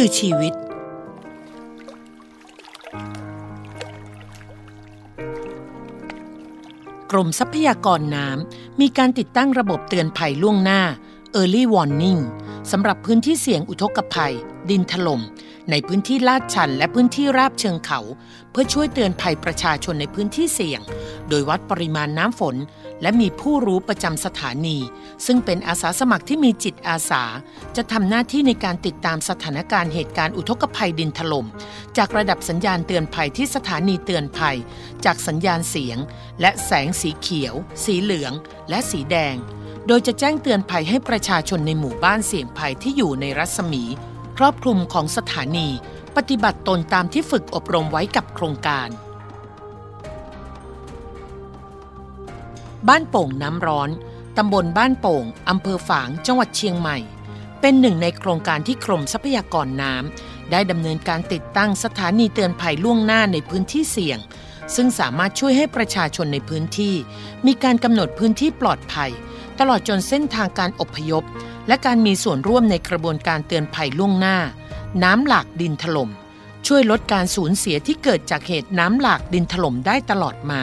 คือชีวิต กรมทรัพยากรน้ำมีการติดตั้งระบบเตือนภัยล่วงหน้า Early Warning สำหรับพื้นที่เสี่ยงอุทกภัย ดินถล่มในพื้นที่ลาดชันและพื้นที่ราบเชิงเขา เพื่อช่วยเตือนภัยประชาชนในพื้นที่เสี่ยง โดยวัดปริมาณน้ำฝน และมีผู้รู้ประจำสถานี ซึ่งเป็นอาสาสมัครที่มีจิตอาสา จะทำหน้าที่ในการติดตามสถานการณ์เหตุการณ์อุทกภัยดินถล่ม จากระดับสัญญาณเตือนภัยที่สถานีเตือนภัย จากสัญญาณเสียง และแสงสีเขียว สีเหลือง และสีแดง โดยจะแจ้งเตือนภัยให้ประชาชนในหมู่บ้านเสี่ยงภัยที่อยู่ในรัศมี ครอบคลุมของสถานี ปฏิบัติตนตามที่ฝึกอบรมไว้กับโครงการ บ้านโป่งน้ำร้อน ตำบลบ้านโป่ง อำเภอฝาง จังหวัดเชียงใหม่ เป็นหนึ่งในโครงการที่กรมทรัพยากรน้ำได้ดำเนินการติดตั้งสถานีเตือนภัยล่วงหน้าในพื้นที่เสี่ยง ซึ่งสามารถช่วยให้ประชาชนในพื้นที่ มีการกำหนดพื้นที่ปลอดภัย ตลอดจนเส้นทางการอพยพ และการมีส่วนร่วมในกระบวนการเตือนภัยล่วงหน้า น้ำหลากดินถล่มช่วยลดการสูญเสียที่เกิดจากเหตุน้ำหลากดินถล่มได้ตลอดมา